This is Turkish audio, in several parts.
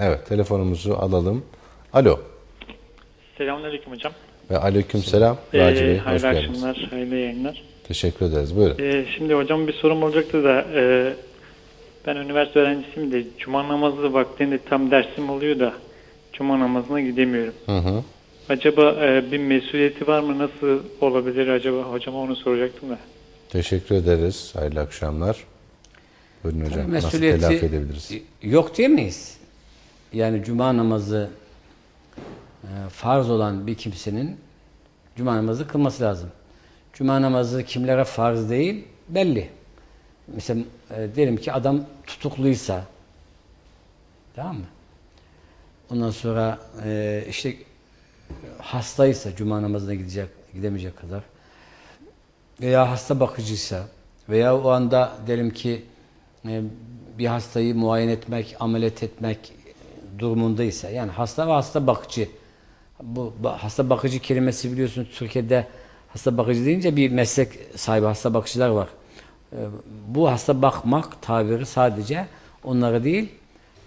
Evet telefonumuzu alalım. Alo. Selamünaleyküm hocam. Ve aleyküm selam. Ee, Raci Bey hoş hayırlı geldiniz. akşamlar, hayırlı yayınlar. Teşekkür ederiz. Buyurun. Ee, şimdi hocam bir sorum olacaktı da e, ben üniversite öğrencisiyim de cuma namazı vaktinde tam dersim oluyor da cuma namazına gidemiyorum. Hı hı. Acaba e, bir mesuliyeti var mı? Nasıl olabilir acaba? Hocama onu soracaktım da. Teşekkür ederiz. Hayırlı akşamlar. Buyurun hocam. Nasıl Mesuliyeti telafi edebiliriz? yok diyemeyiz. Yani cuma namazı e, farz olan bir kimsenin cuma namazı kılması lazım. Cuma namazı kimlere farz değil belli. Mesela e, diyelim ki adam tutukluysa tamam mı? Ondan sonra e, işte hastaysa cuma namazına gidecek gidemeyecek kadar veya hasta bakıcıysa veya o anda diyelim ki e, bir hastayı muayene etmek, ameliyat etmek durumundaysa yani hasta ve hasta bakıcı bu hasta bakıcı kelimesi biliyorsunuz Türkiye'de hasta bakıcı deyince bir meslek sahibi hasta bakıcılar var. E, Bu hasta bakmak tabiri sadece onları değil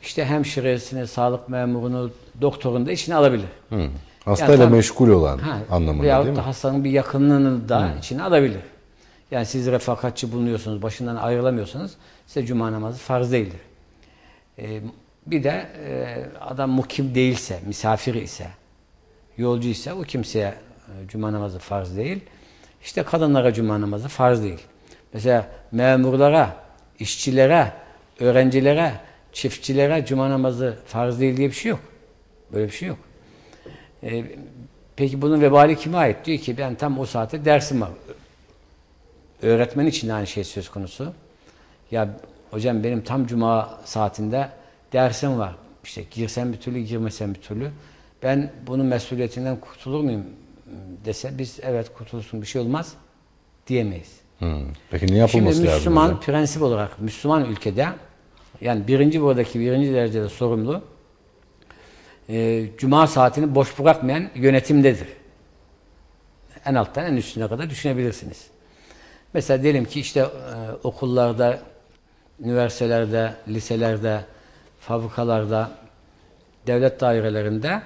işte hemşiresini, sağlık memurunu, doktorunu da içine alabilir. Hı. Hastayla tabii- meşgul olan Ha, anlamında değil mi? da hastanın bir yakınlığını da içine alabilir. Yani siz refakatçi bulunuyorsunuz, başından ayrılamıyorsanız size cuma namazı farz değildir. Ee, bir de e, adam mukim değilse, misafir ise, yolcu ise o kimseye e, cuma namazı farz değil. İşte kadınlara cuma namazı farz değil. Mesela memurlara, işçilere, öğrencilere, çiftçilere cuma namazı farz değil diye bir şey yok. Böyle bir şey yok. Ee, peki bunun vebali kime ait? Diyor ki ben tam o saate dersim var. Öğretmen için de aynı şey söz konusu. Ya hocam benim tam cuma saatinde dersim var. İşte girsem bir türlü girmesem bir türlü. Ben bunun mesuliyetinden kurtulur muyum dese biz evet kurtulursun bir şey olmaz diyemeyiz. Hı. Peki ne yapılması Şimdi lazım Müslüman hocam? prensip olarak Müslüman ülkede yani birinci buradaki birinci derecede sorumlu e, cuma saatini boş bırakmayan yönetimdedir. En alttan en üstüne kadar düşünebilirsiniz. Mesela diyelim ki işte e, okullarda, üniversitelerde, liselerde, fabrikalarda, devlet dairelerinde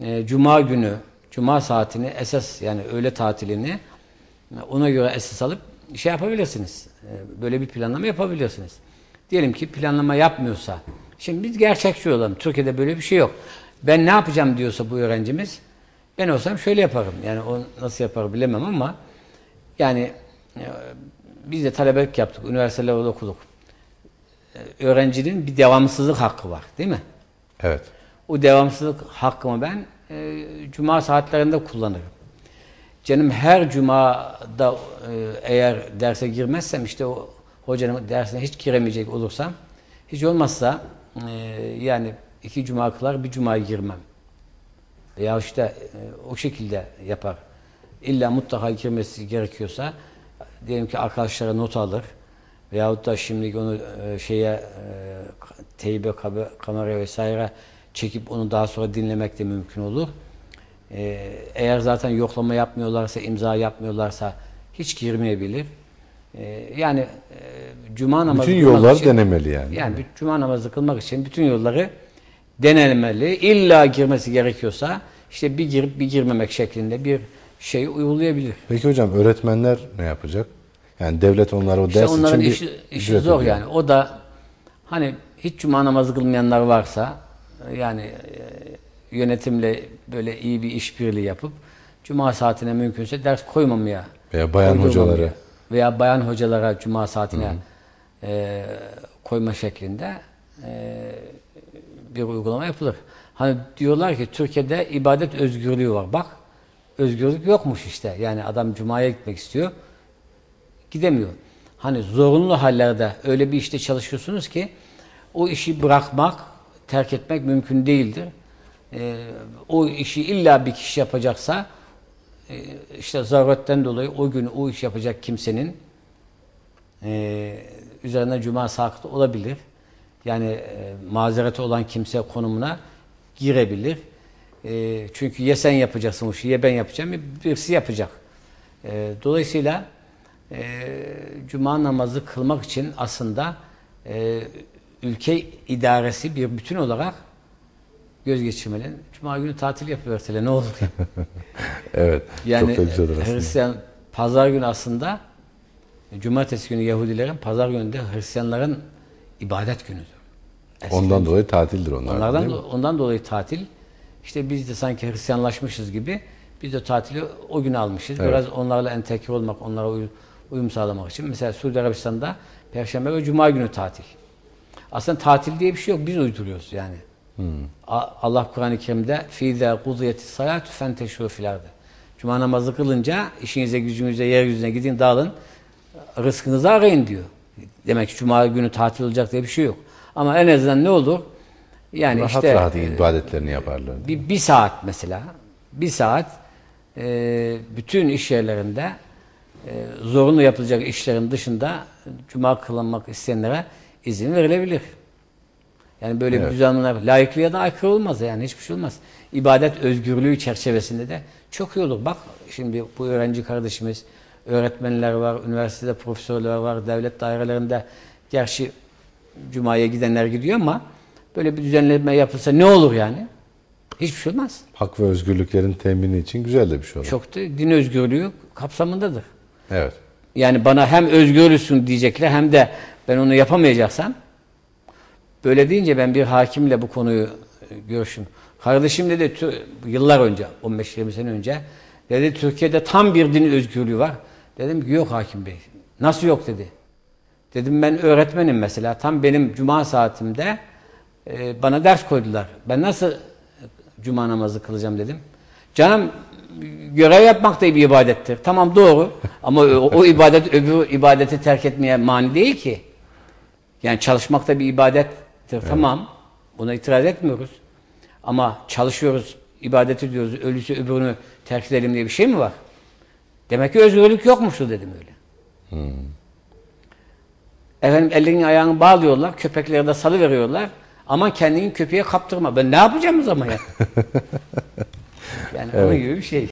e, cuma günü, cuma saatini esas yani öğle tatilini ona göre esas alıp şey yapabilirsiniz. E, Böyle bir planlama yapabilirsiniz. Diyelim ki planlama yapmıyorsa, şimdi biz gerçekçi olalım. Türkiye'de böyle bir şey yok. Ben ne yapacağım diyorsa bu öğrencimiz, ben olsam şöyle yaparım. Yani o nasıl yapar bilemem ama yani e, biz de talebelik yaptık, üniversitelerde okuduk. Öğrencinin bir devamsızlık hakkı var, değil mi? Evet. O devamsızlık hakkımı ben e, cuma saatlerinde kullanırım. Canım her cumada e, eğer derse girmezsem işte o hocanın dersine hiç giremeyecek olursam hiç olmazsa e, yani iki cuma kılar bir cuma girmem. Veya işte e, o şekilde yapar. İlla mutlaka girmesi gerekiyorsa diyelim ki arkadaşlara not alır. Veyahut da şimdi onu e, şeye e, teybe kamera vesaire çekip onu daha sonra dinlemek de mümkün olur. E, eğer zaten yoklama yapmıyorlarsa, imza yapmıyorlarsa hiç girmeyebilir. Yani cuma namazı Bütün kılmak yollar için- denemeli yani. Yani cuma namazı kılmak için bütün yolları denemeli. İlla girmesi gerekiyorsa işte bir girip bir girmemek şeklinde bir şey uygulayabilir. Peki hocam öğretmenler ne yapacak? Yani devlet onlara o İşte ders onların için işi, bir işi zor ödüyor. yani. O da hani hiç cuma namazı kılmayanlar varsa yani e, yönetimle böyle iyi bir işbirliği yapıp cuma saatine mümkünse ders koymamaya Veya bayan hocaları. veya bayan hocalara cuma saatine e, koyma şeklinde e, bir uygulama yapılır. Hani diyorlar ki Türkiye'de ibadet özgürlüğü var. Bak özgürlük yokmuş işte. Yani adam cumaya gitmek istiyor gidemiyor. Hani zorunlu hallerde öyle bir işte çalışıyorsunuz ki o işi bırakmak, terk etmek mümkün değildir. Ee, o işi illa bir kişi yapacaksa e, işte zaruretten dolayı o gün o iş yapacak kimsenin e, üzerine cuma sakıtı olabilir. Yani e, mazereti olan kimse konumuna girebilir. E, çünkü ya sen yapacaksın o işi ya ben yapacağım ya birisi yapacak. E, dolayısıyla e, cuma namazı kılmak için aslında e, ülke idaresi bir bütün olarak göz geçirmeli. Cuma günü tatil yapıyor ne olur. Evet. Yani çok da güzel aslında. Hristiyan pazar günü aslında cumartesi günü Yahudilerin pazar günü de Hristiyanların ibadet günüdür. Eskiden Ondan dolayı tatildir onlar. Onlardan do- ondan dolayı tatil işte biz de sanki Hristiyanlaşmışız gibi biz de tatili o gün almışız. Evet. Biraz onlarla entegre olmak, onlara uy- uyum sağlamak için. Mesela Suudi Arabistan'da Perşembe ve Cuma günü tatil. Aslında tatil diye bir şey yok. Biz uyduruyoruz yani. Hmm. A- Allah Kur'an-ı Kerim'de فِيذَا قُضِيَتِ الصَّلَاتُ فَانْتَشُرُوا فِي الْأَرْضِ Cuma namazı kılınca işinize gücünüze yeryüzüne gidin dağılın rızkınızı arayın diyor. Demek ki Cuma günü tatil olacak diye bir şey yok. Ama en azından ne olur? Yani rahat işte rahat e, ibadetlerini yaparlar. bir, bir saat mesela bir saat e, bütün iş yerlerinde e, zorunlu yapılacak işlerin dışında cuma kılınmak isteyenlere izin verilebilir. Yani böyle bir Evet. düzenlemeler layıklığa da aykırı olmaz yani hiçbir şey olmaz. İbadet özgürlüğü çerçevesinde de çok iyi olur. Bak şimdi bu öğrenci kardeşimiz, öğretmenler var, üniversitede profesörler var, devlet dairelerinde gerçi cumaya gidenler gidiyor ama böyle bir düzenleme yapılsa ne olur yani? Hiçbir şey olmaz. Hak ve özgürlüklerin temini için güzel de bir şey olur. Çok da din özgürlüğü kapsamındadır. Evet. Yani bana hem özgürlüsün diyecekler hem de ben onu yapamayacaksam böyle deyince ben bir hakimle bu konuyu e, görüşüm. Kardeşim dedi yıllar önce 15-20 sene önce dedi Türkiye'de tam bir din özgürlüğü var. Dedim ki yok hakim bey. Nasıl yok dedi. Dedim ben öğretmenim mesela. Tam benim cuma saatimde e, bana ders koydular. Ben nasıl e, cuma namazı kılacağım dedim. Canım görev yapmak da bir ibadettir. Tamam doğru. Ama o, o ibadet öbür ibadeti terk etmeye mani değil ki. Yani çalışmak da bir ibadettir. Tamam. Buna itiraz etmiyoruz. Ama çalışıyoruz, ibadet ediyoruz. Ölüsü öbürünü terk edelim diye bir şey mi var? Demek ki özgürlük yokmuştu dedim öyle. Efendim elini ayağını bağlıyorlar, köpekleri de salı veriyorlar. Ama kendini köpeğe kaptırma. Ben ne yapacağım o zaman ya? yani onun gibi bir şey.